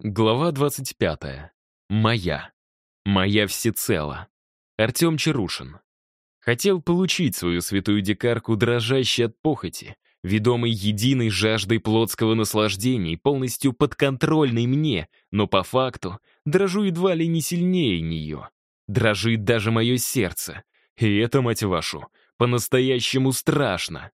Глава 25. Моя. Моя всецело. Артем Чарушин. Хотел получить свою святую дикарку, дрожащей от похоти, ведомой единой жаждой плотского наслаждения и полностью подконтрольной мне, но по факту дрожу едва ли не сильнее нее. Дрожит даже мое сердце. И это, мать вашу, по-настоящему страшно.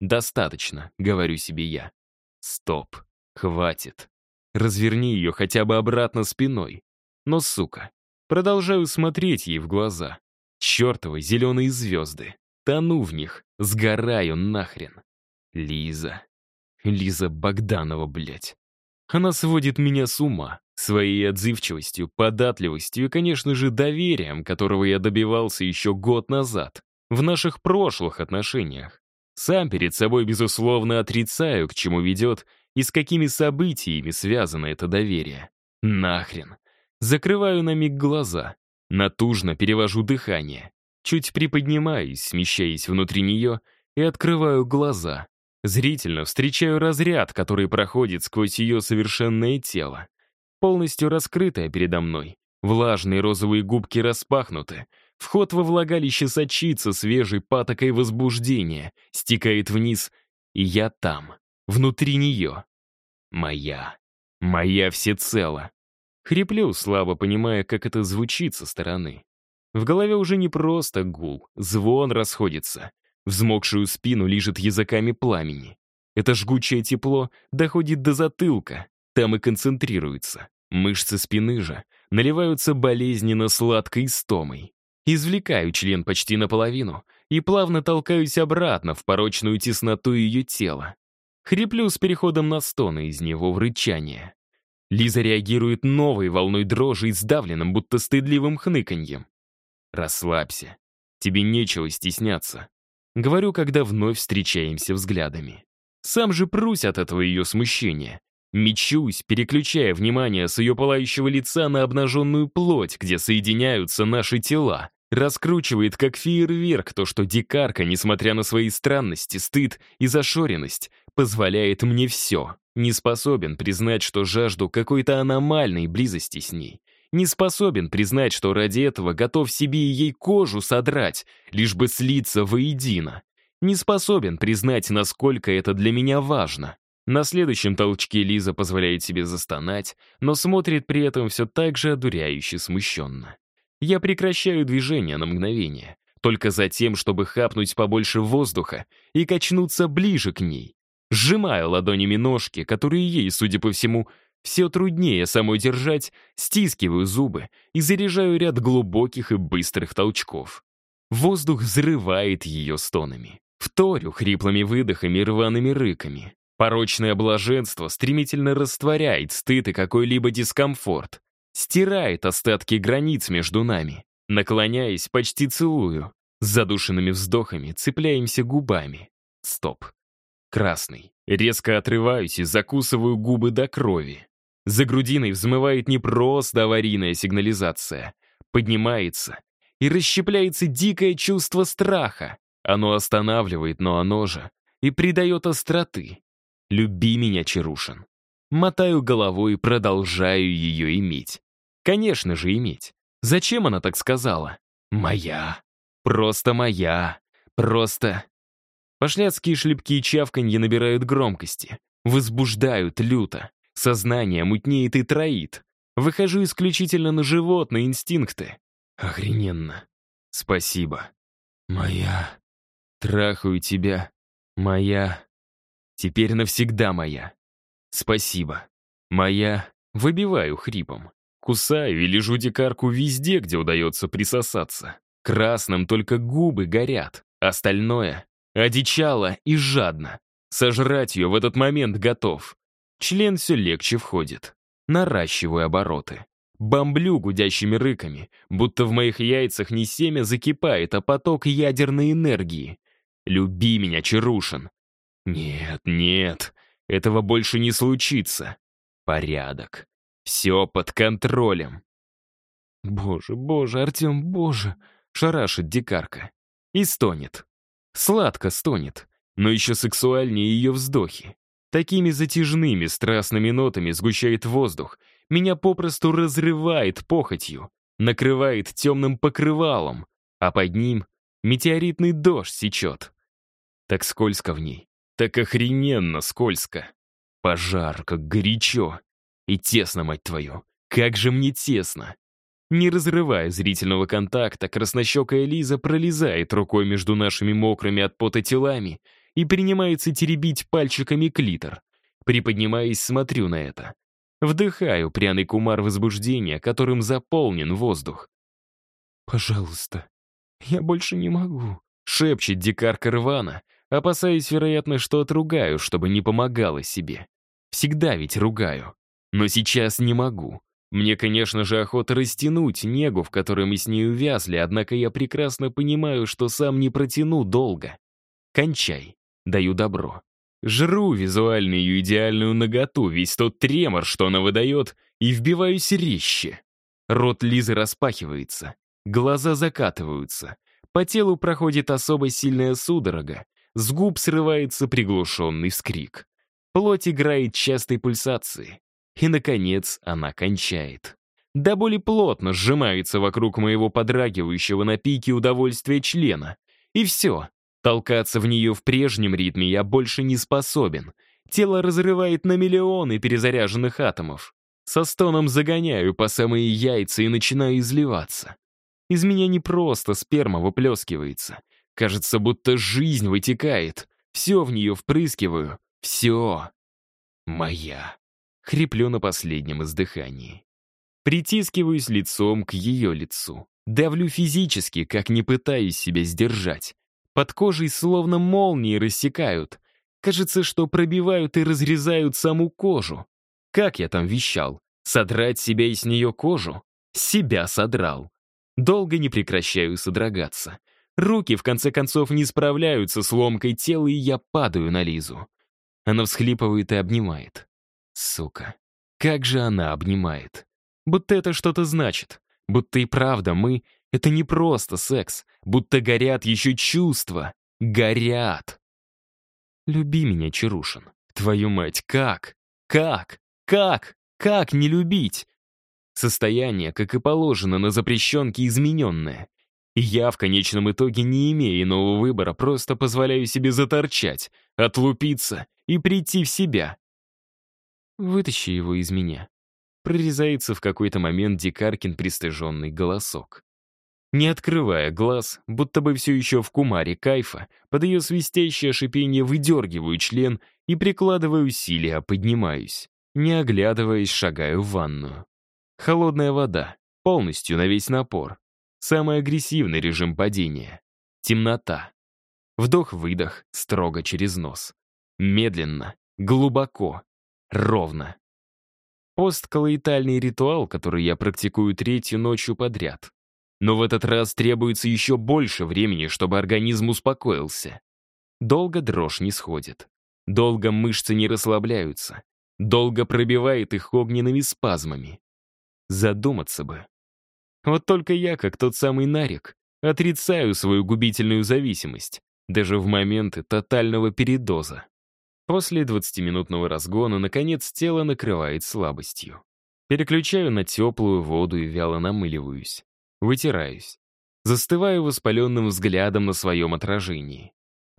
Достаточно, говорю себе я. Стоп. Хватит. Разверни ее хотя бы обратно спиной. Но, сука, продолжаю смотреть ей в глаза. Чертовы зеленые звезды. Тону в них, сгораю нахрен. Лиза. Лиза Богданова, блядь. Она сводит меня с ума своей отзывчивостью, податливостью и, конечно же, доверием, которого я добивался еще год назад, в наших прошлых отношениях. Сам перед собой, безусловно, отрицаю, к чему ведет и с какими событиями связано это доверие. Нахрен. Закрываю на миг глаза, натужно перевожу дыхание, чуть приподнимаюсь, смещаясь внутри нее, и открываю глаза. Зрительно встречаю разряд, который проходит сквозь ее совершенное тело. Полностью раскрытое передо мной. Влажные розовые губки распахнуты. Вход во влагалище сочится свежей патокой возбуждения, стекает вниз, и я там внутри нее. Моя. Моя всецело. Хриплю, слабо понимая, как это звучит со стороны. В голове уже не просто гул, звон расходится. Взмокшую спину лижет языками пламени. Это жгучее тепло доходит до затылка, там и концентрируется. Мышцы спины же наливаются болезненно сладкой стомой. Извлекаю член почти наполовину и плавно толкаюсь обратно в порочную тесноту ее тела. Хриплю с переходом на стоны из него в рычание. Лиза реагирует новой волной дрожи и сдавленным, будто стыдливым хныканьем. «Расслабься. Тебе нечего стесняться». Говорю, когда вновь встречаемся взглядами. Сам же прусь от этого ее смущения. Мечусь, переключая внимание с ее пылающего лица на обнаженную плоть, где соединяются наши тела. Раскручивает, как фейерверк, то, что дикарка, несмотря на свои странности, стыд и зашоренность, позволяет мне все. Не способен признать, что жажду какой-то аномальной близости с ней. Не способен признать, что ради этого готов себе и ей кожу содрать, лишь бы слиться воедино. Не способен признать, насколько это для меня важно. На следующем толчке Лиза позволяет себе застонать, но смотрит при этом все так же одуряюще смущенно. Я прекращаю движение на мгновение, только за тем, чтобы хапнуть побольше воздуха и качнуться ближе к ней. Сжимаю ладонями ножки, которые ей, судя по всему, все труднее самой держать, стискиваю зубы и заряжаю ряд глубоких и быстрых толчков. Воздух взрывает ее стонами. Вторю хриплыми выдохами и рваными рыками. Порочное блаженство стремительно растворяет стыд и какой-либо дискомфорт стирает остатки границ между нами. Наклоняясь, почти целую. С задушенными вздохами цепляемся губами. Стоп. Красный. Резко отрываюсь и закусываю губы до крови. За грудиной взмывает не просто аварийная сигнализация. Поднимается и расщепляется дикое чувство страха. Оно останавливает, но оно же и придает остроты. Люби меня, Чарушин. Мотаю головой и продолжаю ее иметь. Конечно же, иметь. Зачем она так сказала? Моя. Просто моя. Просто... Пошляцкие шлепки и чавканье набирают громкости. Возбуждают люто. Сознание мутнеет и троит. Выхожу исключительно на животные инстинкты. Охрененно. Спасибо. Моя. Трахаю тебя. Моя. Теперь навсегда моя. «Спасибо. Моя...» Выбиваю хрипом. Кусаю и лежу дикарку везде, где удается присосаться. Красным только губы горят. Остальное одичало и жадно. Сожрать ее в этот момент готов. Член все легче входит. Наращиваю обороты. Бомблю гудящими рыками, будто в моих яйцах не семя закипает, а поток ядерной энергии. Люби меня, Чарушин. Нет, нет, этого больше не случится. Порядок. Все под контролем. Боже, боже, Артем, боже, шарашит дикарка. И стонет. Сладко стонет, но еще сексуальнее ее вздохи. Такими затяжными, страстными нотами сгущает воздух, Меня попросту разрывает похотью, накрывает темным покрывалом, а под ним метеоритный дождь сечет. Так скользко в ней, так охрененно скользко. Пожар, как горячо. И тесно, мать твою. Как же мне тесно. Не разрывая зрительного контакта, краснощекая Лиза пролезает рукой между нашими мокрыми от пота телами и принимается теребить пальчиками клитор. Приподнимаясь, смотрю на это. Вдыхаю пряный кумар возбуждения, которым заполнен воздух. «Пожалуйста, я больше не могу», — шепчет дикарка рвана, опасаясь, вероятно, что отругаю, чтобы не помогала себе. Всегда ведь ругаю. Но сейчас не могу. Мне, конечно же, охота растянуть негу, в которой мы с ней увязли, однако я прекрасно понимаю, что сам не протяну долго. Кончай. Даю добро. Жру визуальную ее идеальную наготу, весь тот тремор, что она выдает, и вбиваюсь резче. Рот Лизы распахивается, глаза закатываются, по телу проходит особо сильная судорога, с губ срывается приглушенный скрик. Плоть играет частой пульсацией. И, наконец, она кончает. До боли плотно сжимается вокруг моего подрагивающего на пике удовольствия члена. И все, Толкаться в нее в прежнем ритме я больше не способен. Тело разрывает на миллионы перезаряженных атомов. Со стоном загоняю по самые яйца и начинаю изливаться. Из меня не просто сперма выплескивается. Кажется, будто жизнь вытекает. Все в нее впрыскиваю. Все. Моя. Хриплю на последнем издыхании. Притискиваюсь лицом к ее лицу. Давлю физически, как не пытаюсь себя сдержать. Под кожей словно молнии рассекают. Кажется, что пробивают и разрезают саму кожу. Как я там вещал? Содрать себя из нее кожу? Себя содрал. Долго не прекращаю содрогаться. Руки, в конце концов, не справляются с ломкой тела, и я падаю на Лизу. Она всхлипывает и обнимает. Сука. Как же она обнимает. Будто это что-то значит. Будто и правда мы это не просто секс, будто горят еще чувства. Горят. Люби меня, Чарушин. Твою мать, как? Как? Как? Как не любить? Состояние, как и положено, на запрещенке измененное. И я в конечном итоге, не имея иного выбора, просто позволяю себе заторчать, отлупиться и прийти в себя. Вытащи его из меня. Прорезается в какой-то момент Дикаркин пристыженный голосок. Не открывая глаз, будто бы все еще в кумаре кайфа, под ее свистящее шипение выдергиваю член и, прикладывая усилия, поднимаюсь. Не оглядываясь, шагаю в ванную. Холодная вода, полностью на весь напор. Самый агрессивный режим падения. Темнота. Вдох-выдох, строго через нос. Медленно, глубоко, ровно. Постколоитальный ритуал, который я практикую третью ночью подряд. Но в этот раз требуется еще больше времени, чтобы организм успокоился. Долго дрожь не сходит. Долго мышцы не расслабляются. Долго пробивает их огненными спазмами. Задуматься бы. Вот только я, как тот самый Нарик, отрицаю свою губительную зависимость, даже в моменты тотального передоза. После 20-минутного разгона, наконец, тело накрывает слабостью. Переключаю на теплую воду и вяло намыливаюсь. Вытираюсь. Застываю воспаленным взглядом на своем отражении.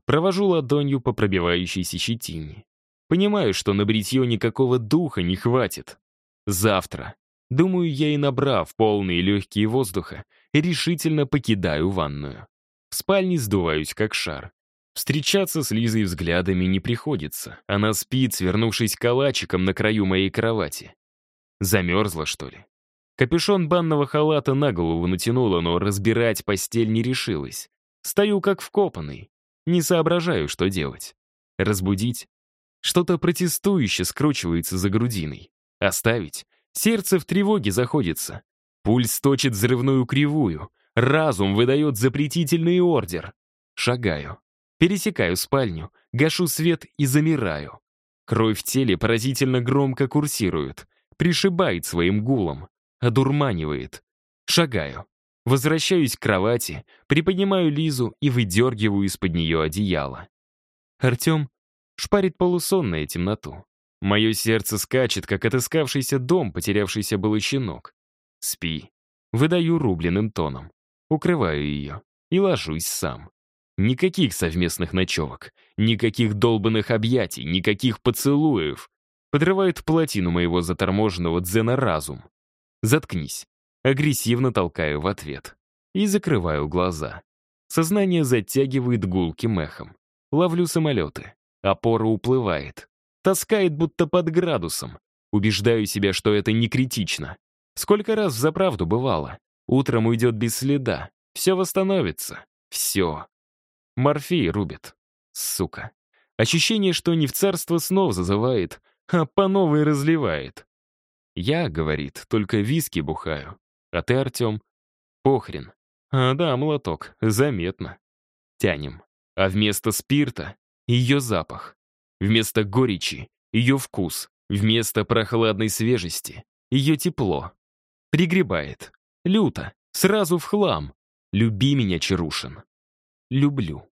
Провожу ладонью по пробивающейся щетине. Понимаю, что на бритье никакого духа не хватит. Завтра. Думаю, я и набрав полные легкие воздуха, решительно покидаю ванную. В спальне сдуваюсь, как шар. Встречаться с Лизой взглядами не приходится. Она спит, свернувшись калачиком на краю моей кровати. Замерзла, что ли? Капюшон банного халата на голову натянула, но разбирать постель не решилась. Стою как вкопанный. Не соображаю, что делать. Разбудить? Что-то протестующе скручивается за грудиной. Оставить? Сердце в тревоге заходится. Пульс точит взрывную кривую. Разум выдает запретительный ордер. Шагаю. Пересекаю спальню, гашу свет и замираю. Кровь в теле поразительно громко курсирует, пришибает своим гулом одурманивает. Шагаю. Возвращаюсь к кровати, приподнимаю Лизу и выдергиваю из-под нее одеяло. Артем шпарит полусонная темноту. Мое сердце скачет, как отыскавшийся дом, потерявшийся был щенок. Спи. Выдаю рубленым тоном. Укрываю ее и ложусь сам. Никаких совместных ночевок, никаких долбанных объятий, никаких поцелуев. Подрывает плотину моего заторможенного дзена разум. Заткнись. Агрессивно толкаю в ответ. И закрываю глаза. Сознание затягивает гулким эхом. Ловлю самолеты. Опора уплывает. Таскает будто под градусом. Убеждаю себя, что это не критично. Сколько раз за правду бывало. Утром уйдет без следа. Все восстановится. Все. Морфей рубит. Сука. Ощущение, что не в царство снов зазывает, а по новой разливает. Я, говорит, только виски бухаю. А ты, Артем? Похрен. А да, молоток, заметно. Тянем. А вместо спирта — ее запах. Вместо горечи — ее вкус. Вместо прохладной свежести — ее тепло. Пригребает. Люто. Сразу в хлам. Люби меня, Чарушин. Люблю.